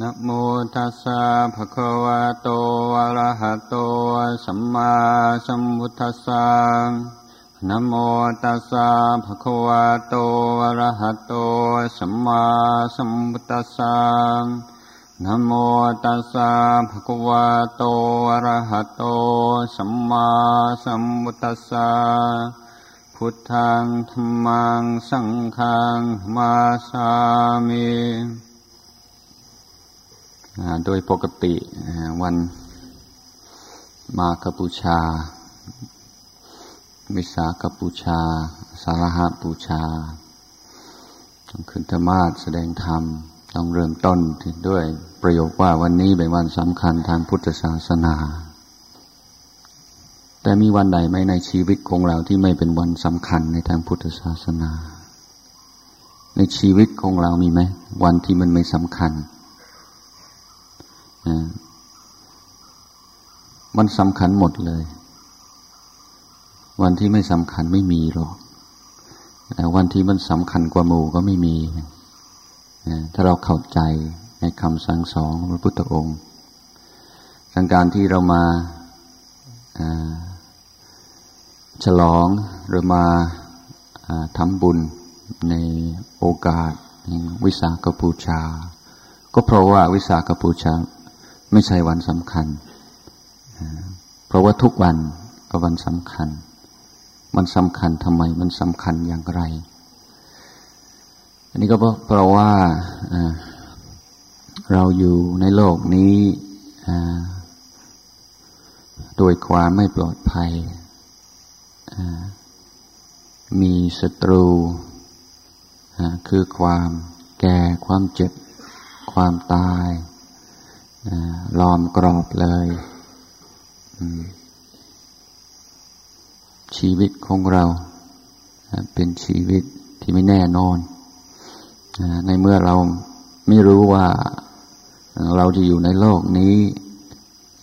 นะโมตัสสะภะคะวะโตอะระหะโตสัมมาสัมพุทธัสสะนะโมตัสสะภะคะวะโตอะระหะโตสัมมาสัมพุทธัสสะนะโมตัสสะภะคะวะโตอะระหะโตสัมมาสัมพุทธัสสะพุทธังธรรมังสังฆังมาสามิ โดยปกติวันมาคบูชา วิสาขบูชา สารหาบูชาต้องขึ้นธรรมาสแสดงธรรม ต้องเริ่มต้นด้วยประโยคว่าวันนี้เป็นวันสำคัญทางพุทธศาสนา แต่มีวันใดไหมในชีวิตของเราที่ไม่เป็นวันสำคัญในทางพุทธศาสนา ในชีวิตของเรามีไหมวันที่มันไม่สำคัญ มันสำคัญหมดเลย วันที่ไม่สำคัญไม่มีหรอกแต่วันที่มันสำคัญกว่าหมู่ก็ไม่มีถ้าเราเข้าใจในคำสั่งสอนของพระพุทธองค์สังการที่เรามาฉลองหรือมาทำบุญในโอกาสวิสาขบูชา ก็เพราะว่าวิสาขบูชา ไม่ใช่วันสำคัญ เพราะว่าทุกวันก็วันสำคัญ มันสำคัญทำไม มันสำคัญอย่างไร อันนี้ก็เพราะว่าเราอยู่ในโลกนี้โดยความไม่ปลอดภัย มีศัตรูคือความแก่ ความเจ็บ ความตาย ล้อมกรอบเลย ชีวิตของเราเป็นชีวิตที่ไม่แน่นอน ในเมื่อเราไม่รู้ว่าเราจะอยู่ในโลกนี้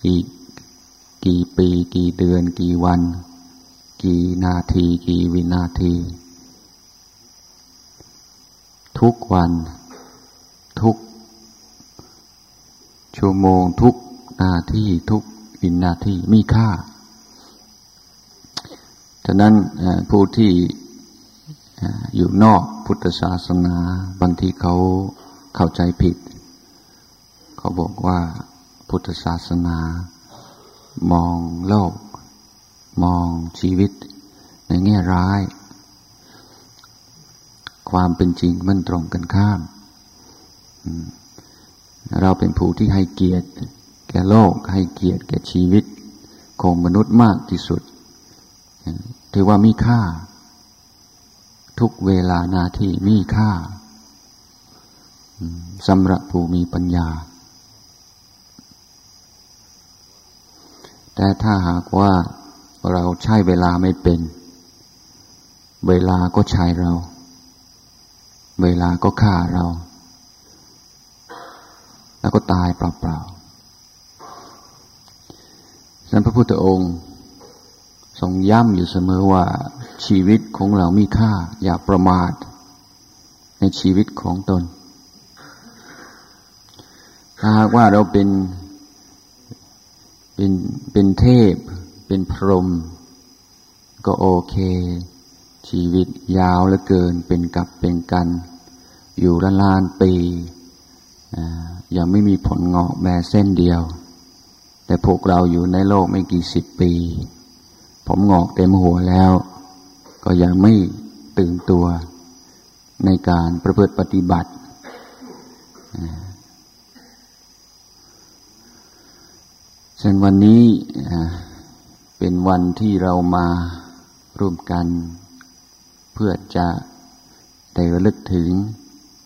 อีกกี่ปี กี่เดือน กี่วัน กี่นาที กี่วินาที ทุกวัน ทุก ชั่วโมงทุกนาทีทุกวินาทีมีค่า ฉะนั้นผู้ที่อยู่นอกพุทธศาสนาบางทีเขาเข้าใจผิด เขาบอกว่าพุทธศาสนา มองโลก มองชีวิตในแง่ร้าย ความเป็นจริงมันตรงกันข้าม เราเป็นผู้ที่ให้เกียรติ แก่โลกให้เกียรติแก่ชีวิตของมนุษย์มากที่สุด ถือว่ามีค่า ทุกเวลานาทีมีค่าสำหรับผู้มีปัญญา แต่ถ้าหากว่าเราใช้เวลาไม่เป็น เวลาก็ใช้เรา เวลาก็ฆ่าเรา แล้วก็ตายเปล่าๆฉะนั้นพระพุทธองค์ทรงย้ำอยู่เสมอว่าชีวิตของเรามีค่า อย่าประมาท ในชีวิตของตน ถ้าหากว่าเราเป็นเป็นเป็นเทพ เป็นพรหมก็โอเค ชีวิตยาวเหลือเกิน เป็นกับเป็นกัน อยู่ล้านล้านปี ยังไม่มีผลงอกแม้เส้นเดียว แต่พวกเราอยู่ในโลกไม่กี่สิบปี ผมงอกเต็มหัวแล้ว ก็ยังไม่ตื่นตัวในการประพฤติปฏิบัติฉะนั้นวันนี้เป็นวันที่เรามาร่วมกัน เพื่อจะได้ระลึกถึง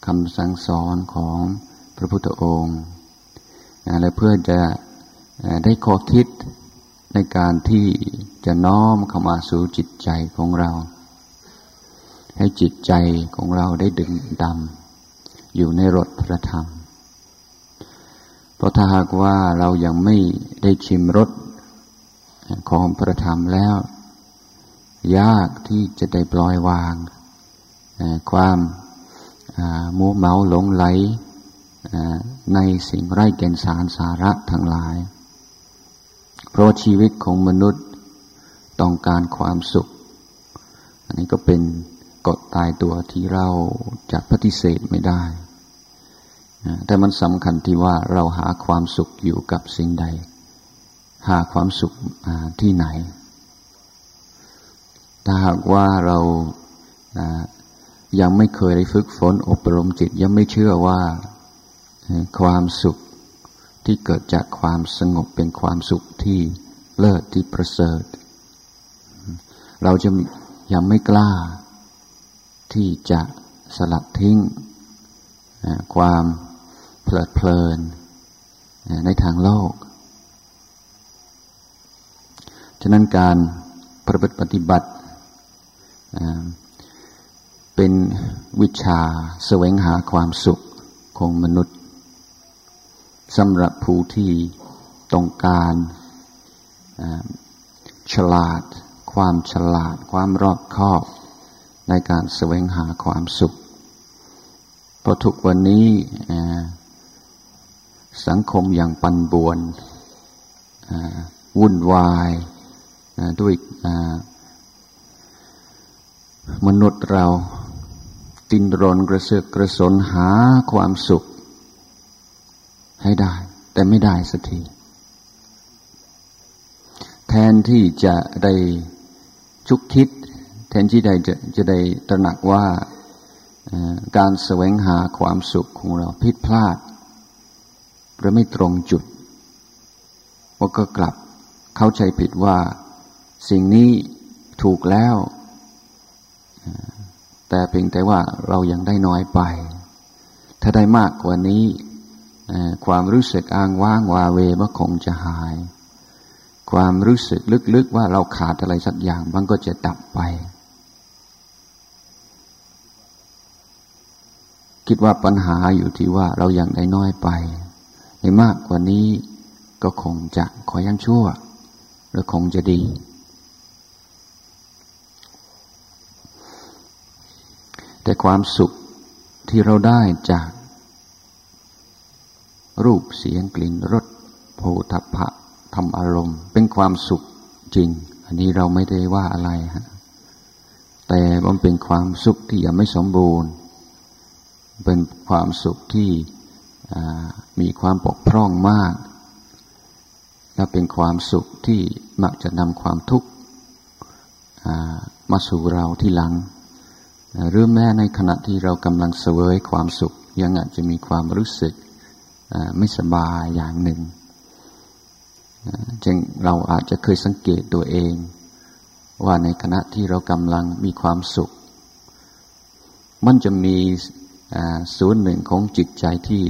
คำสั่งสอนของ พระพุทธองค์และเพื่อจะได้ข้อคิดในการที่จะน้อมเข้ามาสู่จิตใจของเรา ให้จิตใจของเราได้ดึงดำอยู่ในรถพระธรรม เพราะถ้าหากว่าเรายังไม่ได้ชิมรสของพระธรรมแล้ว ยากที่จะได้ปล่อยวาง ความมัวเมาหลงไหล ในสิ่งไร้แก่นสารสาระทั้งหลาย เพราะชีวิตของมนุษย์ต้องการความสุข อันนี้ก็เป็นกฎตายตัวที่เราจะปฏิเสธไม่ได้ แต่มันสำคัญที่ว่าเราหาความสุขอยู่กับสิ่งใด หาความสุขที่ไหน ถ้าหากว่าเรายังไม่เคยได้ฝึกฝนอบรมจิต ยังไม่เชื่อว่า ความสุขที่เกิดจากความสงบเป็นความสุขที่เลิศที่ประเสริฐ เราจะยังไม่กล้า ที่จะสลัดทิ้ง ความเพลิดเพลินในทางโลก ฉะนั้นการประพฤติปฏิบัติเป็นวิชาแสวงหาความสุขของมนุษย์ สำหรับผู้ที่ต้องการฉลาด ความฉลาด ความรอบคอบในการแสวงหาความสุขเพราะทุกวันนี้สังคมอย่างปันบวนวุ่นวายด้วยมนุษย์เราตินรนกระเสือกกระสนหาความสุข ให้ได้ แต่ไม่ได้สักที แทนที่จะได้ชุกคิด แทนที่ใดจะจะได้ตระหนักว่าการแสวงหาความสุขของเราผิดพลาดหรือไม่ตรงจุดว่าก็กลับเข้าใจผิดว่า สิ่งนี้ถูกแล้ว แต่เพียงแต่ว่าเรายังได้น้อยไป ถ้าได้มากกว่านี้ ความรู้สึกอ้างว้างวาเวมันคงจะหาย ความรู้สึกลึกๆว่าเราขาดอะไรสักอย่างมันก็จะดับไป คิดว่าปัญหาอยู่ที่ว่าเราอยังได้น้อยไปในมากกว่านี้ก็คงจะขอยังชั่วหรือคงจะดีแต่ความสุขที่เราได้จาก รูปเสียงกลิ่นรสโผฏฐะธรรมอารมณ์ เป็นความสุขจริง อันนี้เราไม่ได้ว่าอะไรฮะแต่มันเป็นความสุขที่ยังไม่สมบูรณ์ เป็นความสุขที่มีความปกพร่องมาก และเป็นความสุขที่มักจะนำความทุกข์มาสู่เราที่หลังหรือแม้ในขณะที่เรากำลังเสวยความสุขยังอาจจะมีความรู้สึก ไม่สบายอย่างหนึ่งจึงเราอาจจะเคยสังเกตตัวเอง ว่าในขณะที่เรากำลังมีความสุข มันจะมีส่วนหนึ่งของจิตใจที่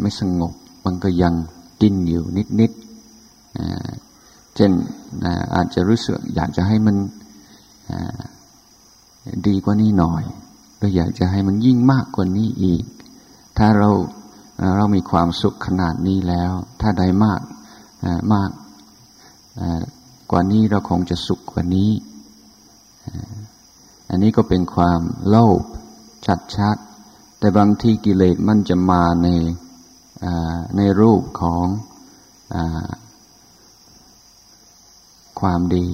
ไม่สงบ มันก็ยังดิ้นอยู่นิดๆเช่นอาจจะรู้สึกอยากจะให้มันดีกว่านี้หน่อยหรืออยากจะให้มันยิ่งมากกว่านี้อีก ถ้าเรา เรามีความสุขขนาดนี้แล้ว ถ้าได้มากมากกว่านี้เราคงจะสุขกว่านี้ อันนี้ก็เป็นความโลภชัดๆ แต่บางที่กิเลสมันจะมาในในรูปของอความดี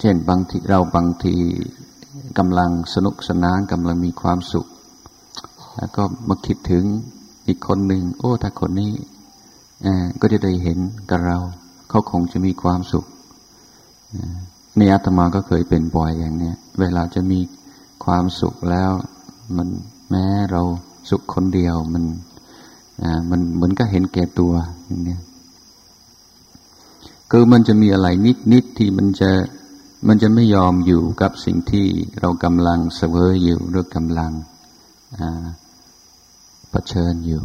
เช่นบางทีเราบางทีกำลังสนุกสนานกำลังมีความสุข แล้วก็มาคิดถึง อีกคนหนึ่ง โอ้ถ้าคนนี้ก็จะได้เห็นกับเรา เขาคงจะมีความสุขในอาตมาก็เคยเป็นบ่อยอย่างเนี้ยเวลาจะมีความสุขแล้ว มันแม้เราสุขคนเดียวมันมันเหมือนก็เห็นแก่ตัวอย่างเนี้ยคือมันจะมีอะไรนิดนิดที่มันจะมันจะไม่ยอมอยู่กับสิ่งที่เรากำลังเสวยอยู่หรือกำลัง เผชิญอยู่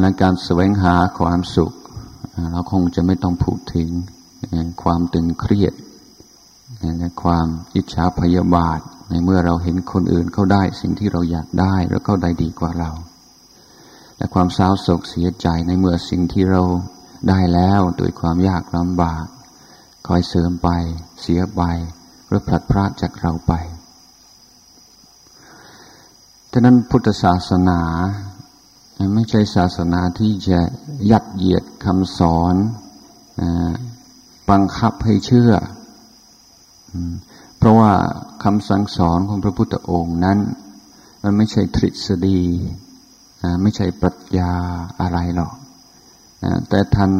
และการแสวงหาความสุข เราคงจะไม่ต้องพูดถึงความตึงเครียดและความอิจฉาพยาบาท ในเมื่อเราเห็นคนอื่นเขาได้สิ่งที่เราอยากได้แล้วเขาได้ดีกว่าเรา และความเศร้าโศกเสียใจในเมื่อสิ่งที่เราได้แล้วโดยความยากลำบาก คอยเสริมไป เสียไปหรือพลัดพรากจากเราไป ฉะนั้นพุทธศาสนา ไม่ใช่ศาสนาที่จะยัดเยียดคำสอนบังคับให้เชื่อ เพราะว่าคำสั่งสอนของพระพุทธองค์นั้น มันไม่ใช่ทฤษฎี ไม่ใช่ปรัชญาอะไรหรอก แต่ท่าน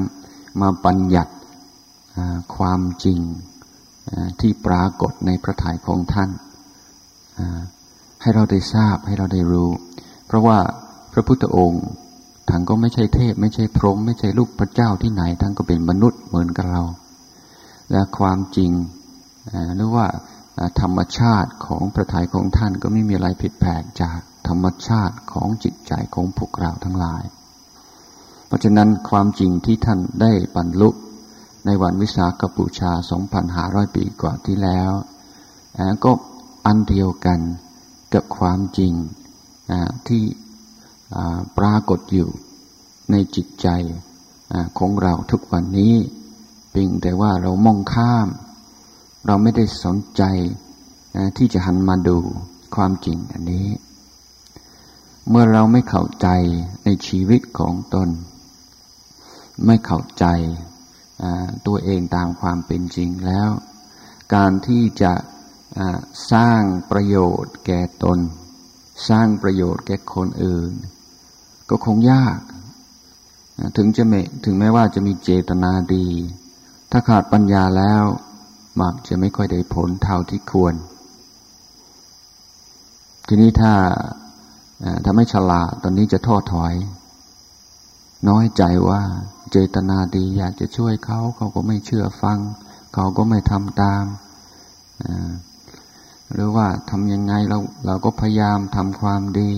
มาบัญญัติความจริงที่ปรากฏในพระทัยของท่าน ให้เราได้ทราบให้เราได้รู้ เพราะว่าพระพุทธองค์ท่านก็ไม่ใช่เทพ ไม่ใช่พรหมไม่ใช่ลูกพระเจ้าที่ไหนท่านก็เป็นมนุษย์เหมือนกับเรา และความจริงหรือว่าธรรมชาติของพระทัยของท่านก็ไม่มีอะไรผิดแผกจากธรรมชาติของจิตใจของพวกเราทั้งหลาย เพราะฉะนั้นความจริงที่ท่านได้บรรลุในวันวิสาขบูชา 2,500 ปีกว่าที่แล้ว ก็อันเดียวกัน กับความจริงที่ปรากฏอยู่ในจิตใจของเราทุกวันนี้เพียงแต่ว่าเรามองข้าม เราไม่ได้สนใจที่จะหันมาดูความจริงอันนี้ เมื่อเราไม่เข้าใจในชีวิตของตน ไม่เข้าใจตัวเองตามความเป็นจริงแล้ว การที่จะ สร้างประโยชน์แก่ตน สร้างประโยชน์แก่คนอื่น ก็คงยาก ถึงจะไม่ถึงแม้ว่าจะมีเจตนาดี ถ้าขาดปัญญาแล้วมักจะไม่ค่อยได้ผลเท่าที่ควร ทีนี้ถ้าถ้าไม่ฉลาดตอนนี้จะท้อถอย น้อยใจว่าเจตนาดีอยากจะช่วยเขา เขาก็ไม่เชื่อฟัง เขาก็ไม่ทำตาม หรือว่าทำยังไงเราเราก็พยายามทำความดี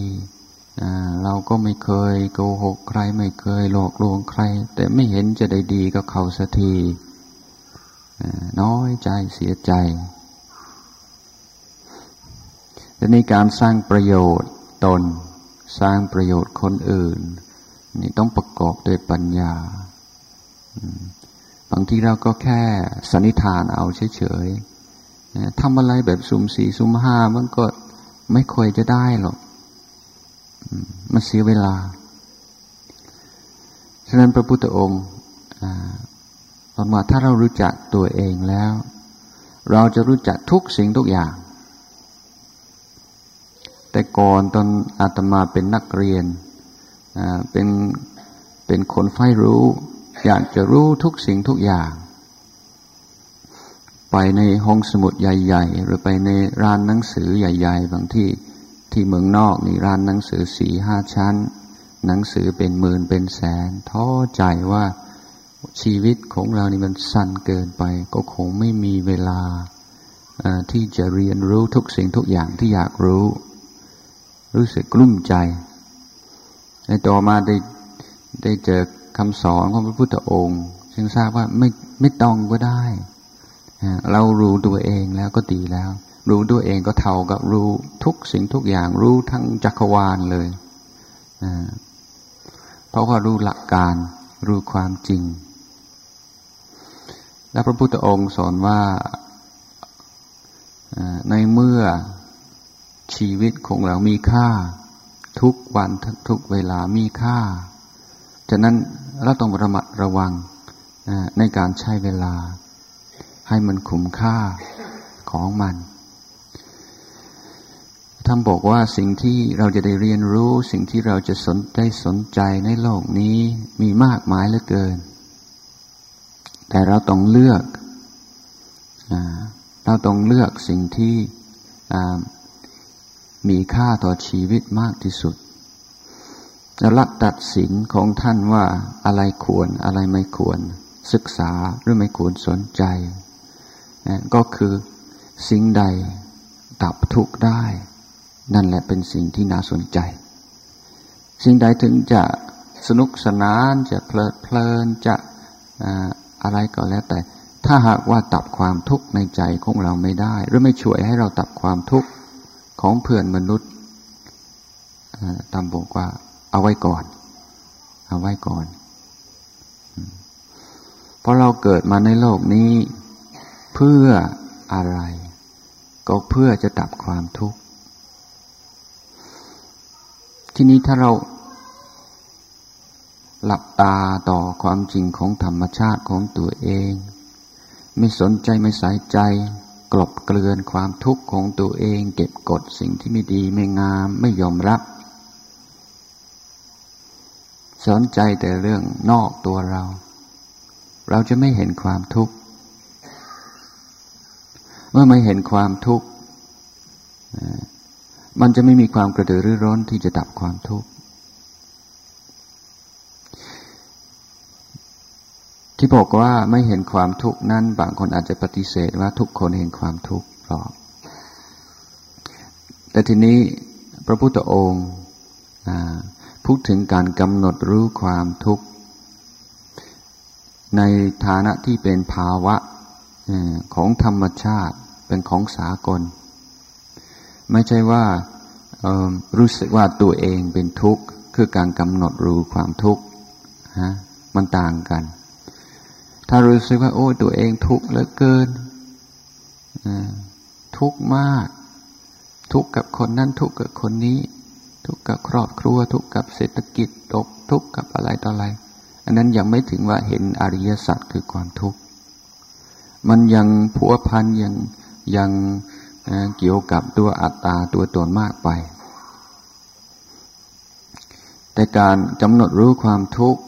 เราก็ไม่เคยโกหกใครไม่เคยหลอกลวงใคร แต่ไม่เห็นจะได้ดีกับเขาสักทีน้อยใจเสียใจและในการสร้างประโยชน์ตน สร้างประโยชน์คนอื่น นี่ต้องประกอบด้วยปัญญา บางทีเราก็แค่สันนิษฐานเอาเฉยๆ ทำอะไรแบบสุ่มสี่สุ่มห้ามันก็ไม่ค่อยจะได้หรอกมันเสียเวลา ฉะนั้นพระพุทธองค์บอกว่าถ้าเรารู้จักตัวเองแล้ว เราจะรู้จักทุกสิ่งทุกอย่าง แต่ก่อนตอนอาตมาเป็นนักเรียนเป็นเป็นคนใฝ่รู้ อยากจะรู้ทุกสิ่งทุกอย่าง ไปในห้องสมุดใหญ่ ๆ หรือไปในร้านหนังสือใหญ่ ๆ บางที่ที่เมืองนอกนี่ร้านหนังสือสี่ห้าชั้น หนังสือเป็นหมื่นเป็นแสนท้อใจว่าชีวิตของเรานี่มันสั้นเกินไป ก็คงไม่มีเวลาที่จะเรียนรู้ทุกสิ่งทุกอย่างที่อยากรู้ รู้สึกกลุ้มใจในต่อมาได้ได้เจอคำสอนของพระพุทธองค์จึงทราบว่าไม่ไม่ต้องก็ได้ เรารู้ตัวเองแล้วก็ดีแล้ว รู้ตัวเองก็เท่ากับรู้ทุกสิ่งทุกอย่าง รู้ทั้งจักรวาลเลยเพราะว่ารู้หลักการรู้ความจริง และพระพุทธองค์สอนว่าในเมื่อชีวิตของเรามีค่า ทุกวันทุกเวลามีค่า ฉะนั้นเราต้องระมัดระวังในการใช้เวลา ให้มันคุ้มค่าของมันท่านบอกว่าสิ่งที่เราจะได้เรียนรู้ สิ่งที่เราจะสนได้สนใจในโลกนี้มีมากมายเหลือเกิน แต่เราต้องเลือก เราต้องเลือกสิ่งที่มีค่าต่อชีวิตมากที่สุดจะละตัดสินของท่านว่าอะไรควรอะไรไม่ควร ศึกษาหรือไม่ควรสนใจ นะก็คือสิ่งใดดับทุกข์ได้ นั่นแหละเป็นสิ่งที่น่าสนใจ สิ่งใดถึงจะสนุกสนานจะเพลิดเพลินจะอะไรก็แล้วแต่ ถ้าหากว่าตับความทุกข์ในใจของเราไม่ได้ หรือไม่ช่วยให้เราตับความทุกข์ของเพื่อนมนุษย์ตามบอกว่าเอาไว้ก่อน เอาไว้ก่อน เพราะเราเกิดมาในโลกนี้ เพื่ออะไร ก็เพื่อจะดับความทุกข์ ทีนี้ถ้าเราหลับตาต่อความจริงของธรรมชาติของตัวเอง ไม่สนใจไม่ใส่ใจ กลบเกลื่อนความทุกข์ของตัวเอง เก็บกดสิ่งที่ไม่ดีไม่งามไม่ยอมรับ สนใจแต่เรื่องนอกตัวเรา เราจะไม่เห็นความทุกข์ เมื่อไม่เห็นความทุกข์มันจะไม่มีความกระตือรือร้นที่จะดับความทุกข์ที่บอกว่าไม่เห็นความทุกข์นั้น บางคนอาจจะปฏิเสธว่าทุกคนเห็นความทุกข์หรอกแต่ทีนี้พระพุทธองค์พูดถึงการกำหนดรู้ความทุกข์ในฐานะที่เป็นภาวะของธรรมชาติ เป็นของสากล ไม่ใช่ว่ารู้สึกว่าตัวเองเป็นทุกข์ คือการกำหนดรู้ความทุกข์ฮะมันต่างกัน ถ้ารู้สึกว่า โอ้ตัวเองทุกข์เหลือเกินทุกข์มาก ทุกข์กับคนนั้นทุกข์กับคนนี้ ทุกข์กับครอบครัว ทุกข์กับเศรษฐกิจตกทุกข์กับอะไรต่ออะไรอันนั้นยังไม่ถึงว่าเห็นอริยสัจคือความทุกข์ มันยังผัวพันยัง ยังเกี่ยวกับตัวอัตตาตัวตนมากไป แต่การกำหนดรู้ความทุกข์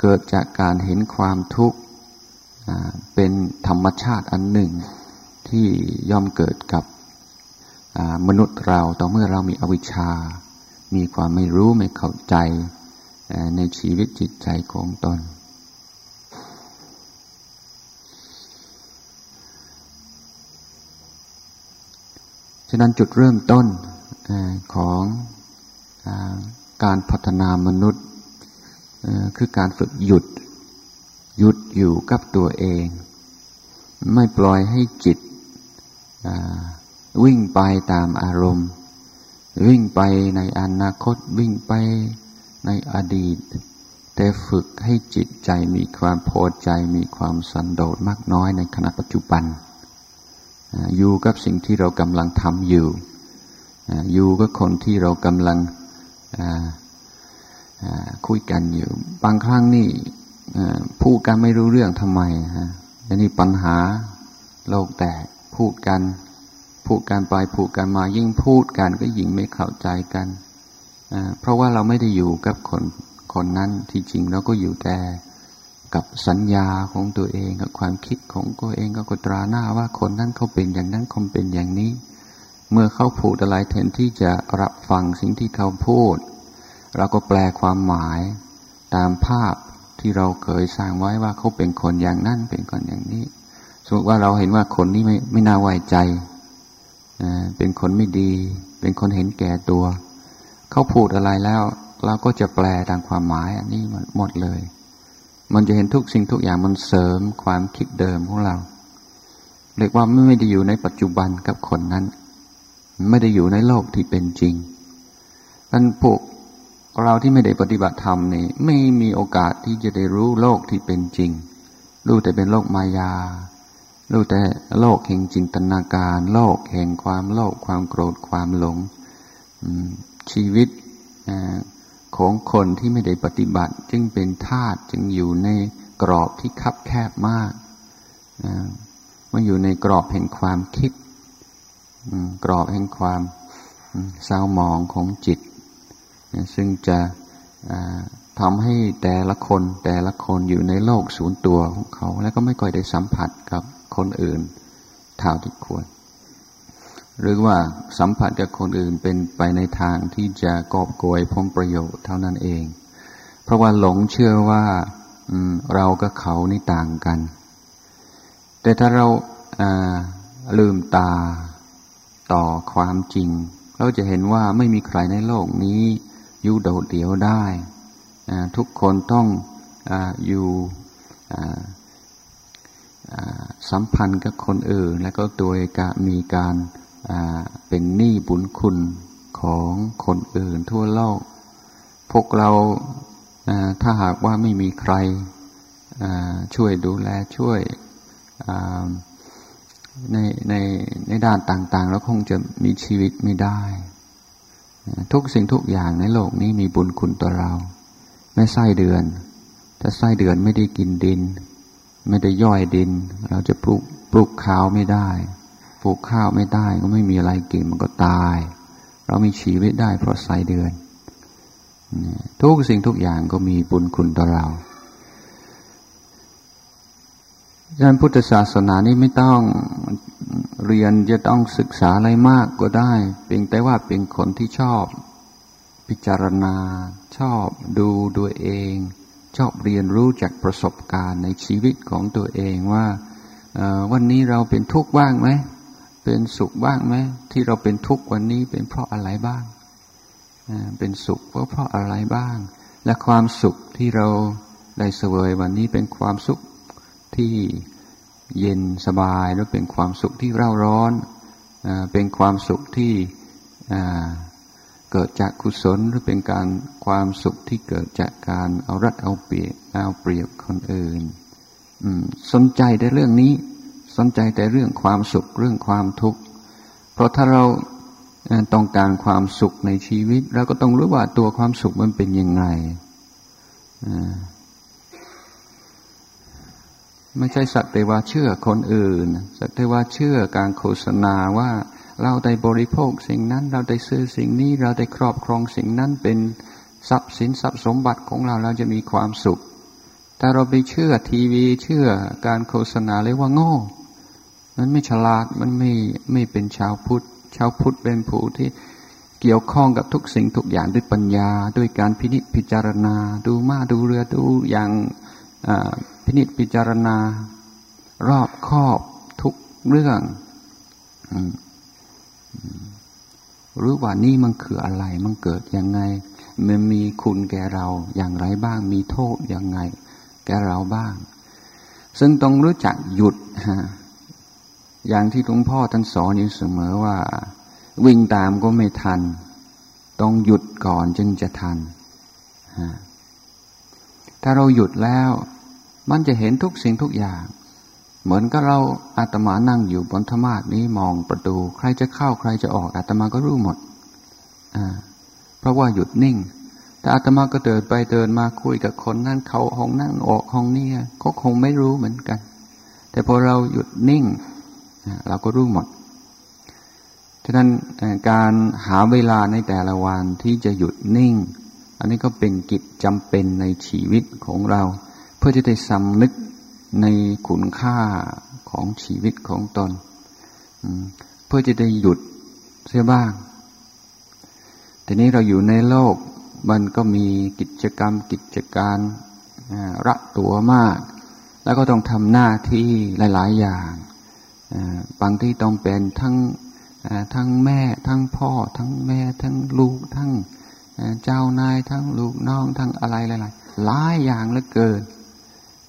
เกิดจากการเห็นความทุกข์เป็นธรรมชาติอันหนึ่งที่ย่อมเกิดกับมนุษย์เราต่อเมื่อเรามีอวิชชา มีความไม่รู้ไม่เข้าใจในชีวิตจิตใจของตนะนั้นจุดเริ่มต้นของการพัฒนามนุษย์คือการฝึกหยุด หยุดอยู่กับตัวเอง ไม่ปล่อยให้จิตวิ่งไปตามอารมณ์ วิ่งไปในอนาคตวิ่งไปในอดีต แต่ฝึกให้จิตใจมีความพอใจมีความสันโดษมากน้อยในขณะปัจจุบัน อยู่กับสิ่งที่เรากำลังทำอยู่ อยู่กับคนที่เรากำลังคุยกันอยู่ บางครั้งนี่พูดกันไม่รู้เรื่องทำไมฮะนี่ปัญหาโลกแตกพูดกัน พูดกันไปพูดกันมา ยิ่งพูดกันก็ยิ่งไม่เข้าใจกัน เพราะว่าเราไม่ได้อยู่กับคนคนนั้นที่จริงเราก็อยู่แต่ กับสัญญาของตัวเองกับความคิดของตัวเองก็กตราหน้าว่าคนนั้นเขาเป็นอย่างนั้นคงเป็นอย่างนี้ เมื่อเขาพูดอะไรแทนที่จะรับฟังสิ่งที่เขาพูด เราก็แปลความหมายตามภาพที่เราเคยสร้างไว้ว่าเขาเป็นคนอย่างนั้นเป็นคนอย่างนี้ สมมติว่าเราเห็นว่าคนนี้ไม่ไม่น่าไว้ใจเป็นคนไม่ดี เป็นคนเห็นแก่ตัว เขาพูดอะไรแล้ว เราก็จะแปลตามความหมายอันนี้หมดเลย มันจะเห็นทุกสิ่งทุกอย่างมันเสริมความคิดเดิมของเรา เรียกว่าไม่ได้อยู่ในปัจจุบันกับคนนั้น ไม่ได้อยู่ในโลกที่เป็นจริงมันพวกเราที่ไม่ได้ปฏิบัติธรรมนี่ไม่มีโอกาสที่จะได้รู้โลกที่เป็นจริง รู้แต่เป็นโลกมายา รู้แต่โลกแห่งจินตนาการ โลกแห่งความโลภความโกรธความหลงชีวิต ของคนที่ไม่ได้ปฏิบัติ จึงเป็นธาตุจึงอยู่ในกรอบที่คับแคบมากมันอยู่ในกรอบแห่งความคิดกรอบแห่งความเศร้าหมองของจิต ซึ่งจะทำให้แต่ละคนแต่ละคนอยู่ในโลกศูนย์ตัวของเขา แล้วก็ไม่ค่อยได้สัมผัสกับคนอื่นเท่าที่ควร หรือว่าสัมผัสกับคนอื่นเป็นไปในทางที่จะกอบโกยผลประโยชน์เท่านั้นเอง เพราะว่าหลงเชื่อว่าเรากับเขานี่ต่างกัน แต่ถ้าเราลืมตาต่อความจริง เราจะเห็นว่าไม่มีใครในโลกนี้อยู่โดดเดี่ยวได้ ทุกคนต้องออยู่สัมพันธ์กับคนอื่น และก็โดยกมีการ เป็นหนี้บุญคุณของคนอื่นทั่วโลก พวกเราถ้าหากว่าไม่มีใครช่วยดูแลช่วยในในในด้านต่างๆ แล้วคงจะมีชีวิตไม่ได้ ทุกสิ่งทุกอย่างในโลกนี้มีบุญคุณต่อเรา ไม่ไส้เดือน ถ้าไส้เดือนไม่ได้กินดิน ไม่ได้ย่อยดิน เราจะปลูกปลูกข้าวไม่ได้ ลูกข้าวไม่ได้ก็ไม่มีอะไรกินมันก็ตาย เรามีชีวิตได้เพราะไส้เดือน ทุกสิ่งทุกอย่างก็มีบุญคุณต่อเราดังนั้นพุทธศาสนานี่ไม่ต้องเรียนจะต้องศึกษาอะไรมากก็ได้ เพียงแต่ว่าเป็นคนที่ชอบพิจารณา ชอบดูตัวเอง ชอบเรียนรู้จากประสบการณ์ในชีวิตของตัวเองว่าวันนี้เราเป็นทุกข์บ้างไหม เป็นสุขบ้างไหมที่เราเป็นทุกข์วันนี้เป็นเพราะอะไรบ้าง เป็นสุขเพราะเพราะอะไรบ้าง และความสุขที่เราได้เสวยวันนี้เป็นความสุขที่เย็นสบายหรือเป็นความสุขที่เร่าร้อน เป็นความสุขที่เกิดจากกุศลหรือเป็นการความสุขที่เกิดจากการเอารัดเอาเปรียบเอาเปรียบคนอื่นสนใจแต่เรื่องนี้ สนใจแต่เรื่องความสุขเรื่องความทุกข์ เพราะถ้าเราต้องการความสุขในชีวิต เราก็ต้องรู้ว่าตัวความสุขมันเป็นยังไงไม่ใช่สักแต่ว่าเชื่อคนอื่น สักแต่ว่าเชื่อการโฆษณาว่าเราได้บริโภคสิ่งนั้น เราได้ซื้อสิ่งนี้ เราได้ครอบครองสิ่งนั้นเป็นทรัพย์สินทรัพย์สมบัติของเราเราจะมีความสุข แต่เราไปเชื่อทีวีเชื่อการโฆษณาเลยว่าโง่ มันไม่ฉลาดมันไม่ไม่เป็นชาวพุทธ ชาวพุทธเป็นผู้ที่เกี่ยวข้องกับทุกสิ่งทุกอย่างด้วยปัญญา ด้วยการพินิจพิจารณา ดูมาดูเรือดูอย่างพินิจพิจารณา รอบครอบทุกเรื่องรู้ว่านี่มันคืออะไร มันเกิดยังไง มันมีคุณแก่เราอย่างไรบ้าง มีโทษยังไง แก่เราบ้าง ซึ่งต้องรู้จักหยุดฮะ อย่างที่หลวงพ่อท่านสอนอยู่เสมอว่า วิ่งตามก็ไม่ทัน ต้องหยุดก่อนจึงจะทัน ถ้าเราหยุดแล้ว มันจะเห็นทุกสิ่งทุกอย่าง เหมือนกับเราอาตมานั่งอยู่บนธรรมาสนี้มองประตู ใครจะเข้าใครจะออกอาตมาก็รู้หมด เพราะว่าหยุดนิ่งแต่อาตมาก็เดินไปเดินมาคุยกับคนนั่นเขาห้องนั่งออกห้องนี้ก็คงไม่รู้เหมือนกัน แต่พอเราหยุดนิ่ง เราก็รู้หมดฉะนั้นการหาเวลาในแต่ละวันที่จะหยุดนิ่ง อันนี้ก็เป็นกิจจำเป็นในชีวิตของเรา เพื่อจะได้สำนึกในคุณค่าของชีวิตของตน เพื่อจะได้หยุดเสียบ้างแต่นี้เราอยู่ในโลกมันก็มีกิจกรรมกิจการระตัวมาก แล้วก็ต้องทำหน้าที่หลาย ๆ อย่าง บางที่ต้องเป็นทั้งทั้งแม่ทั้งพ่อ ทั้งแม่ทั้งลูกทั้งเจ้านายทั้งลูกน้องทั้งอะไรหลายๆหลายอย่างเหลือเกิน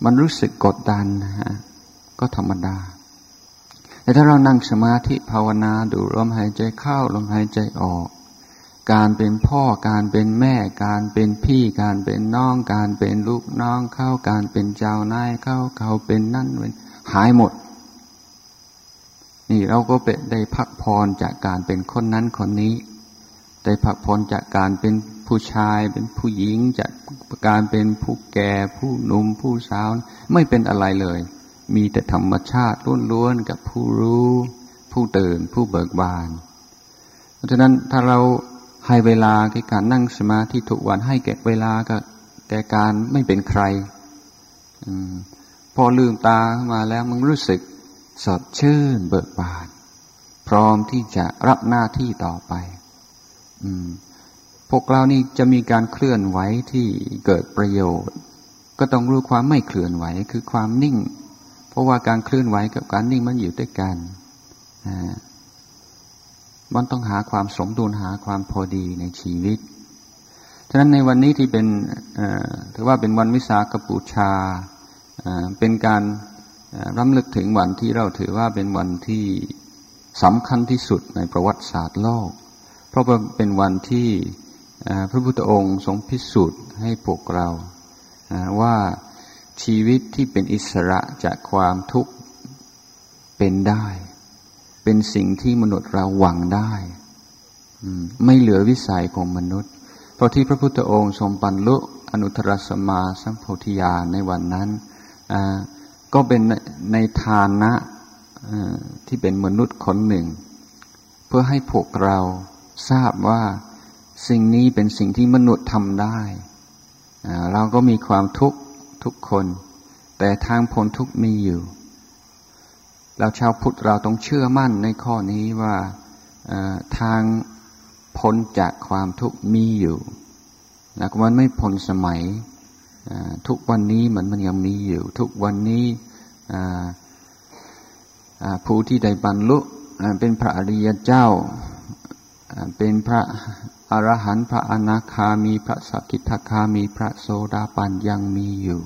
มันรู้สึกกดดันนะฮะก็ธรรมดา แต่ถ้าเรานั่งสมาธิภาวนาดูลมหายใจเข้าลมหายใจออก การเป็นพ่อการเป็นแม่ การเป็นพี่ การเป็นน้อง การเป็นลูกน้องเข้าการเป็นเจ้านายเข้าเขาเป็นนั่นเป็นหายหมด นี่เราก็เป็นได้พักพรจากการเป็นคนนั้นคนนี้ ได้พักพรจากการเป็นผู้ชายเป็นผู้หญิงจากการเป็นผู้แก่ ผู้หนุ่มผู้สาว ไม่เป็นอะไรเลย มีแต่ธรรมชาติล้วนๆกับผู้รู้ ผู้ตื่นผู้เบิกบาน เพราะฉะนั้นถ้าเราให้เวลาแก่การนั่งสมาธิทุกวันให้แก่เวลากับแก่การไม่เป็นใครอพอลืมตามาแล้วมันรู้สึก สดชื่นเบิกบาน พร้อมที่จะรับหน้าที่ต่อไป อืม พวกเรานี่จะมีการเคลื่อนไหวที่เกิดประโยชน์ ก็ต้องรู้ความไม่เคลื่อนไหวคือความนิ่ง เพราะว่าการเคลื่อนไหวกับการนิ่งมันอยู่ด้วยกันมันต้องหาความสมดุลหาความพอดีในชีวิต ฉะนั้นในวันนี้ที่เป็นถือว่าเป็นวันวิสาขบูชา เป็นการ รำลึกถึงวันที่เราถือว่าเป็นวันที่สำคัญที่สุดในประวัติศาสตร์โลก เพราะเป็นวันที่พระพุทธองค์ทรงพิสูจน์ให้พวกเราว่าชีวิตที่เป็นอิสระจากความทุกข์เป็นได้ เป็นสิ่งที่มนุษย์เราหวังได้ไม่เหลือวิสัยของมนุษย์ เพราะที่พระพุทธองค์ทรงบรรลุอนุตตรสมาสัมโพธิญาณในวันนั้น ก็เป็นในฐานะที่เป็นมนุษย์คนหนึ่ง เพื่อให้พวกเราทราบว่าสิ่งนี้เป็นสิ่งที่มนุษย์ทำได้ เราก็มีความทุกข์ทุกคน แต่ทางพ้นทุกข์มีอยู่ เราชาวพุทธเราต้องเชื่อมั่นในข้อนี้ว่าทางพ้นจากความทุกข์มีอยู่แล้วมันไม่พ้นสมัย ทุกวันนี้มันมันยังมีอยู่ ทุกวันนี้ ผู้ที่ได้บรรลุเป็นพระอริยเจ้า เป็นพระอรหันต์พระอนาคามีพระสกิทาคามีพระโสดาบันยังมีอยู่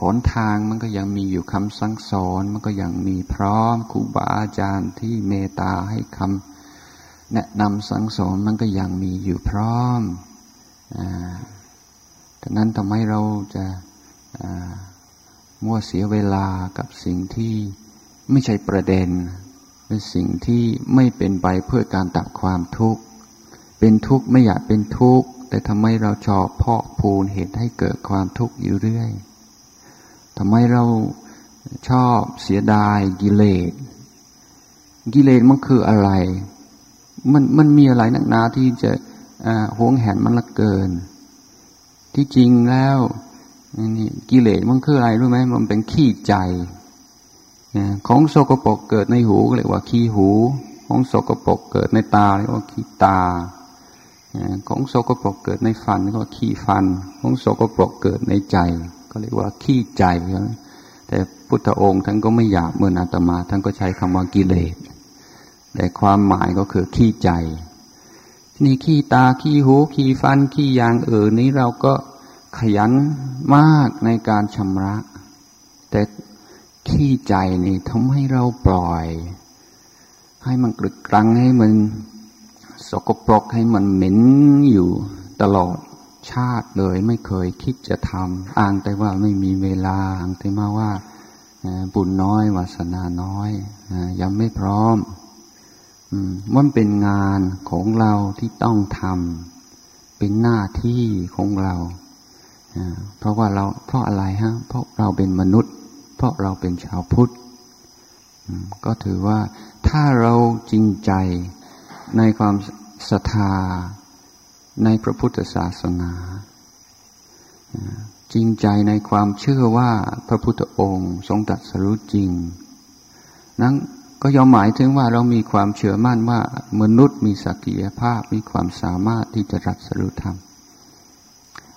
หนทางมันก็ยังมีอยู่คำสั่งสอนมันก็ยังมีพร้อมครูบาอาจารย์ที่เมตตาให้คำแนะนำสั่งสอนมันก็ยังมีอยู่พร้อมดังนั้นทำให้เราจะ มัวเสียเวลากับสิ่งที่ไม่ใช่ประเด็น เป็นสิ่งที่ไม่เป็นไปเพื่อการตัดความทุกข์ เป็นทุกข์ไม่อยากเป็นทุกข์ แต่ทำไมเราชอบเพาะพูนเหตุให้เกิดความทุกข์อยู่เรื่อยทำไมเราชอบเสียดายกิเลส กิเลสมันคืออะไร มันมันมีอะไรนักหนาที่จะหวงแหนมันละเกิน ที่จริงแล้ว นี่กิเลสมันคืออะไรรู้ไหมมันเป็นขี้ใจของโสกปรกเกิดในหูเรียกว่าขี้หู ของโสกปรกเกิดในตาเรียกว่าขี้ตา ของโสกปรกเกิดในฟันเรียกว่าขี้ฟัน ของโสกปรกเกิดในใจ ก็เรียกว่าขี้ใจแต่พุทธองค์ท่านก็ไม่อยากเมื่อนาตมา ท่านก็ใช้คำว่ากิเลส แต่ความหมายก็คือขี้ใจ นี่ขี้ตาขี้หูขี้ฟันขี้ยางเออนี้เราก็ ขยันมากในการชำระ แต่ขี้ใจนี่ทำให้เราปล่อย ให้มันกรึกกรังให้มันสกปรกให้มันเหม็นอยู่ตลอดชาติเลยไม่เคยคิดจะทำอ้างแต่ว่าไม่มีเวลาอ้างแต่มาว่าบุญน้อยวาสนาน้อยยังไม่พร้อมมันเป็นงานของเราที่ต้องทำเป็นหน้าที่ของเรา เพราะว่าเราเพราะอะไรฮะ เพราะเราเป็นมนุษย์ เพราะเราเป็นชาวพุทธ ก็ถือว่าถ้าเราจริงใจในความศรัทธาในพระพุทธศาสนา จริงใจในความเชื่อว่าพระพุทธองค์ทรงตรัสรู้จริง นั้นก็ยอมหมายถึงว่าเรามีความเชื่อมั่นว่ามนุษย์มีศักยภาพมีความสามารถที่จะรัสรู้ธรรม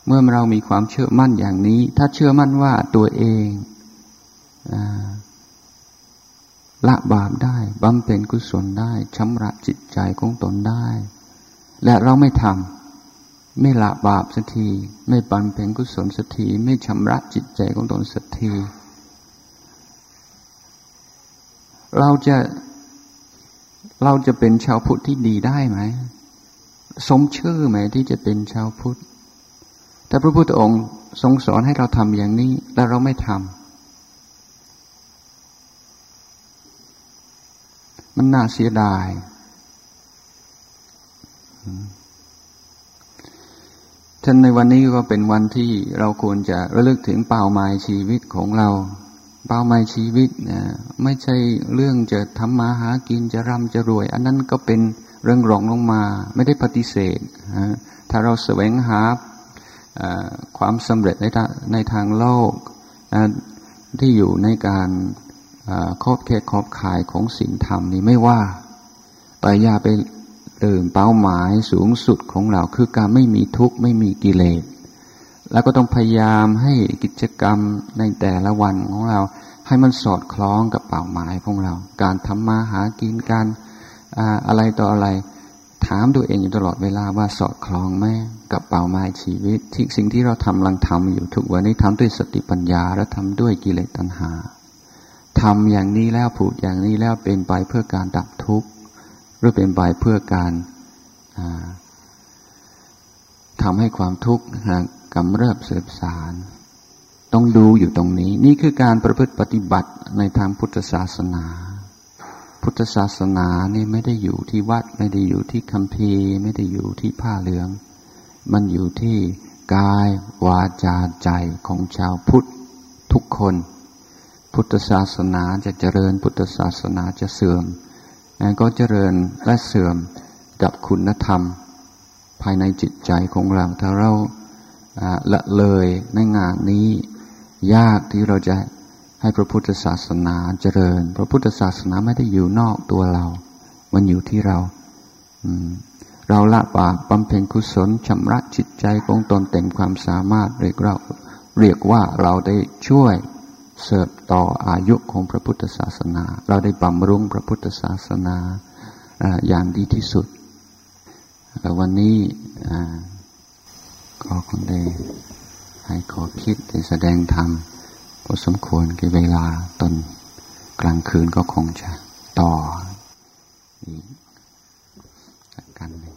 เมื่อเรามีความเชื่อมั่นอย่างนี้ ถ้าเชื่อมั่นว่าตัวเองละบาปได้บำเพ็ญกุศลได้ชำระจิตใจของตนได้ และเราไม่ทำไม่ละบาปสักที ไม่ปันเพ็ญกุศลสักที ไม่ชำระจิตใจของตนสักที เราจะเราจะเป็นชาวพุทธที่ดีได้ไหม สมชื่อไหมที่จะเป็นชาวพุทธ แต่พระพุทธองค์ทรงสอนให้เราทำอย่างนี้แล้วเราไม่ทำมันน่าเสียดาย ท่านในวันนี้ก็เป็นวันที่เราควรจะระลึกถึงเป้าหมายชีวิตของเรา เป้าหมายชีวิตนะไม่ใช่เรื่องจะทำมาหากินจะร่ำจะรวย อันนั้นก็เป็นเรื่องรองลงมา ไม่ได้ปฏิเสธถ้าเราแสวงหา ความสำเร็จในในทางโลกที่อยู่ในการครอบแค่ขอบขายของสิ่งธรรมนี่ไม่ว่า แต่อย่าไปเดิมเป้าหมายสูงสุดของเราคือการไม่มีทุกข์ไม่มีกิเลส แล้วก็ต้องพยายามให้กิจกรรมในแต่ละวันของเรา ให้มันสอดคล้องกับเป้าหมายของเรา การทำมาหากินการอะไรต่ออะไร ถามตัวเองอยู่ตลอดเวลาว่าสอดคล้องไหมกับเป้าหมายชีวิต ที่สิ่งที่เราทำลังทำอยู่ทุกวันนี้ทำด้วยสติปัญญาและทำด้วยกิเลสตัณหาทำอย่างนี้แล้วผูดอย่างนี้แล้วเป็นไปเพื่อการดับทุกข์หรือเป็นไปเพื่อการทำให้ความทุกข์กำเริบเสบสาร ต้องดูอยู่ตรงนี้ นี่คือการประพฤติปฏิบัติในทางพุทธศาสนา พุทธศาสนานี่ไม่ได้อยู่ที่วัด ไม่ได้อยู่ที่คัมภีร์ ไม่ได้อยู่ที่ผ้าเหลือง มันอยู่ที่กายวาจาใจของชาวพุทธทุกคน พุทธศาสนาจะเจริญพุทธศาสนาจะเสื่อมก็เจริญและเสื่อมกับคุณธรรม ภายในจิตใจของเราถ้าเราละเลยในงานนี้ยากที่เราจะ ให้พระพุทธศาสนาเจริญ พระพุทธศาสนาไม่ได้อยู่นอกตัวเรา มันอยู่ที่เรา เราละบาปบำเพ็ญกุศลชำระจิตใจของตนเต็มความสามารถเรียกเราเรียกว่าเราได้ช่วยเสริมต่ออายุของพระพุทธศาสนา เราได้บำรุงพระพุทธศาสนาอย่างดีที่สุด วันนี้ก็คงได้ให้ขอคิดได้แสดงธรรม พอสมควรกี่เวลาตอนกลางคืนก็คงจะต่ออีกกันหนึ่ง